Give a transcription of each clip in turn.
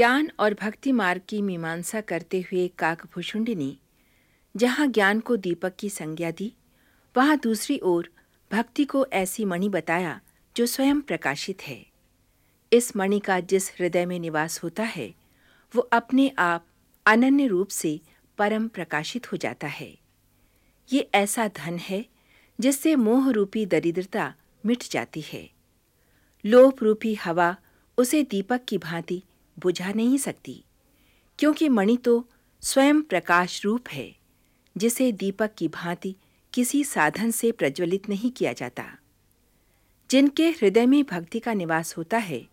ज्ञान और भक्ति मार्ग की मीमांसा करते हुए काकभूषुंडी ने जहाँ ज्ञान को दीपक की संज्ञा दी, वहाँ दूसरी ओर भक्ति को ऐसी मणि बताया जो स्वयं प्रकाशित है। इस मणि का जिस हृदय में निवास होता है, वो अपने आप अनन्य रूप से परम प्रकाशित हो जाता है। ये ऐसा धन है जिससे मोह रूपी दरिद्रता मिट जाती है। लोभ रूपी हवा उसे दीपक की भांति बुझा नहीं सकती, क्योंकि मणि तो स्वयं प्रकाश रूप है, जिसे दीपक की भांति किसी साधन से प्रज्वलित नहीं किया जाता। जिनके हृदय में भक्ति का निवास होता है,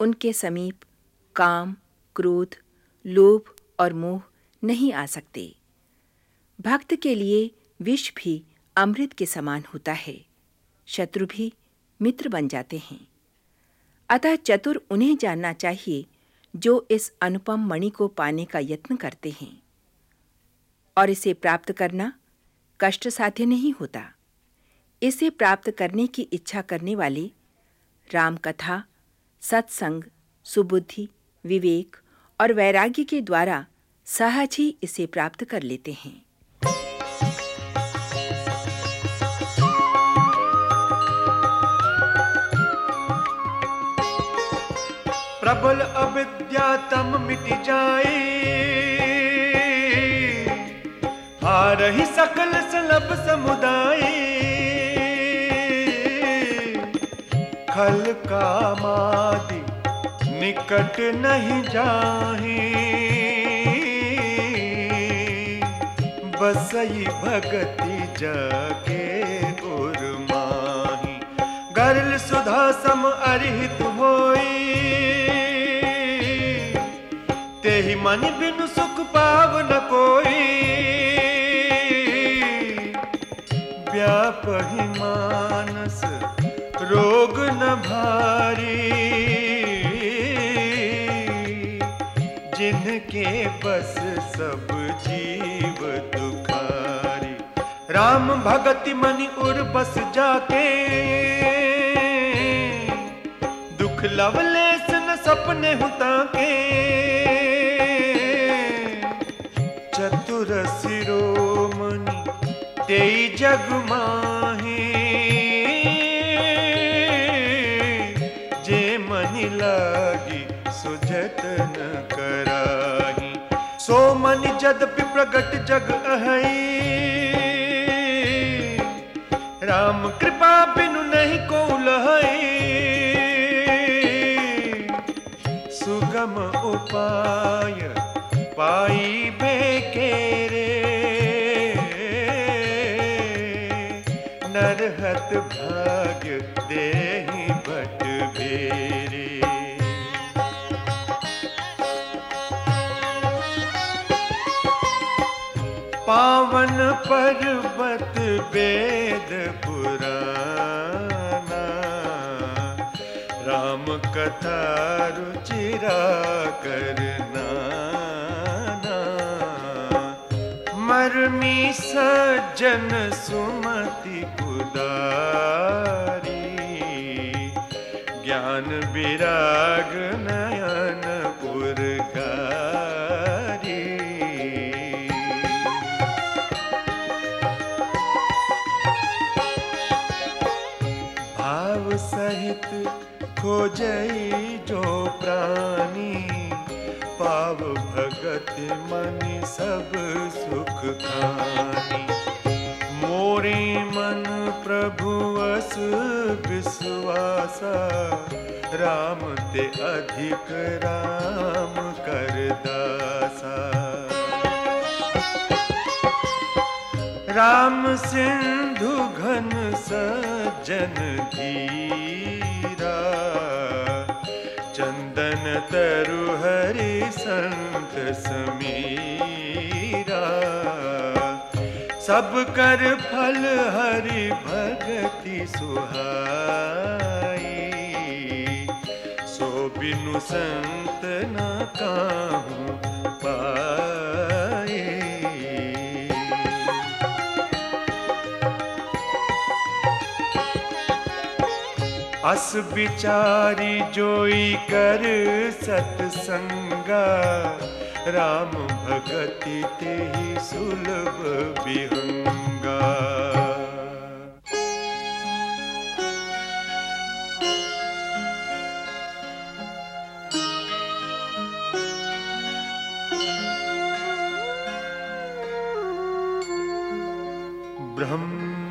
उनके समीप काम, क्रोध, लोभ और मोह नहीं आ सकते। भक्त के लिए विष भी अमृत के समान होता है, शत्रु भी मित्र बन जाते हैं। अतः चतुर उन्हें जानना चाहिए जो इस अनुपम मणि को पाने का यत्न करते हैं। और इसे प्राप्त करना कष्ट साध्य नहीं होता। इसे प्राप्त करने की इच्छा करने वाले राम कथा सत्संग, सुबुद्धि, विवेक और वैराग्य के द्वारा सहज ही इसे प्राप्त कर लेते हैं। प्रबल अविद्या तम मिट जाए? आ रही सकल सलब समुदाय खल का मादि निकट नहीं जाहे। बसई भगति जाके उर्माही गरल सुधा सम अरिहित मन बिनु सुख पाव न कोई। व्यापहि मानस रोग न भारी। जिनके बस सब जीव दुखारी। राम भगति मनि उर बस जाके। दुख लवलेस न सपने हुता के शिरोमणि, तेई जग माहे। जे मनि लागी सुजत न कराही, सो मनि जदपि प्रगट जग अहई। राम कृपा बिनु नहीं को लहई सुगम उपाय भट बेरे पावन पर्वत वेद पुराना राम कथा रुचिरा करना मरमी सज्जन सुमति कुदारी विराग नयन पुरकारी भाव सहित खोजई जो प्राणी पाव भगत मन सब सुख खानी। मन प्रभु अस विश्वासा, राम ते अधिक राम कर दासा। राम सिंधु घन सज्जन धीरा, चंदन तरु हरि संत समीरा। सब कर फल हरि सुहाई। सो बिनु संत न काहू पाए। अस बिचारी जोई कर सतसंगा। राम भगति ते ही सुलभ विहंगा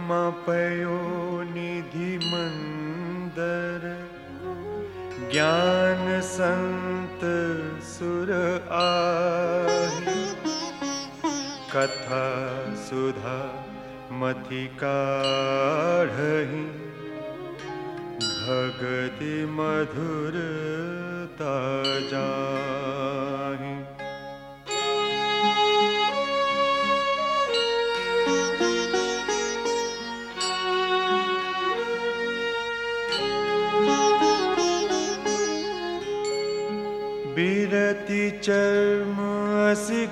ब्रह्म पयो निधि मंदर ज्ञान संत सुर आहि। कथा सुधा मथि भगति मधुरता जाहि। बिरति चर्म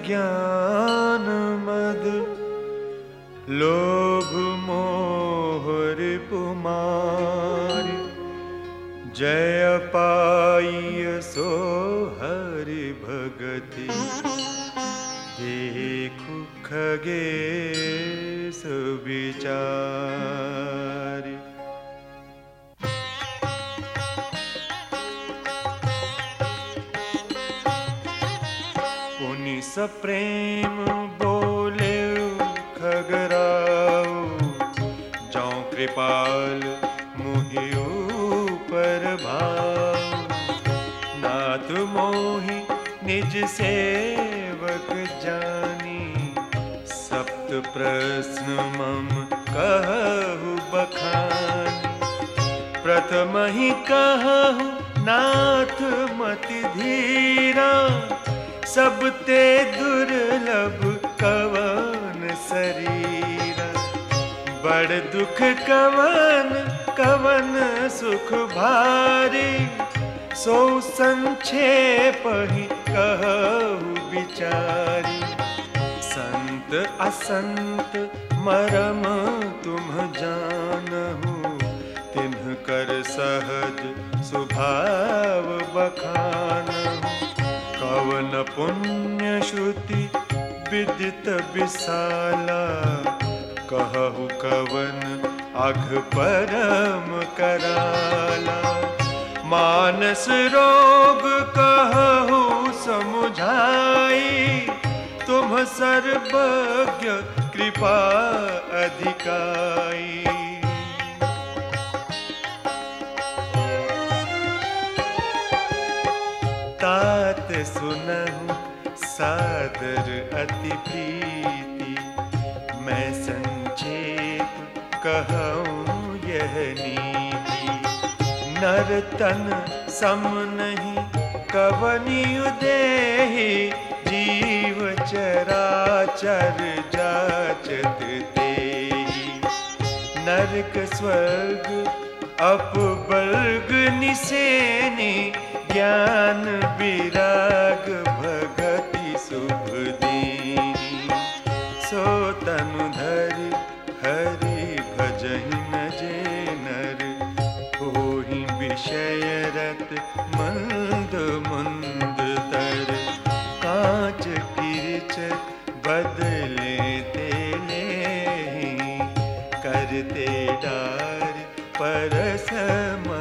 ज्ञान मद। लोभ मोह रिपुमार। जय पाई सो हरि भगति। देखु खगे सुविचारी सप्रेम बोले खगराऊ जौ कृपाल मुहि पर भाव। नाथ मोहि निज सेवक जानी, सप्त प्रश्न मम कहु बखानी। प्रथम ही कहु नाथ मति धीरा सब ते दुर्लभ कवन शरीरा। बड़ दुख कवन कवन सुख भारी। सो संक्षेप ही कहु बिचारी। संत असंत मरम तुम जानहु। तिन्ह कर सहज स्वभाव बखानहु। कवन पुण्य श्रुति विदित विशाला। कहु कवन अघ परम कराला। मानस रोग कहु समुझाई। तुम सर्वज्ञ कृपा अधिकाई। सादर अति प्रीति, मैं संक्षेप कहूँ यह नीति। नर तन सम नहीं कवनी देहि, जीव चरा चर जाचत तेहि। नरक स्वर्ग, अपवर्ग निसेनी, ज्ञान विराग करते डार परसम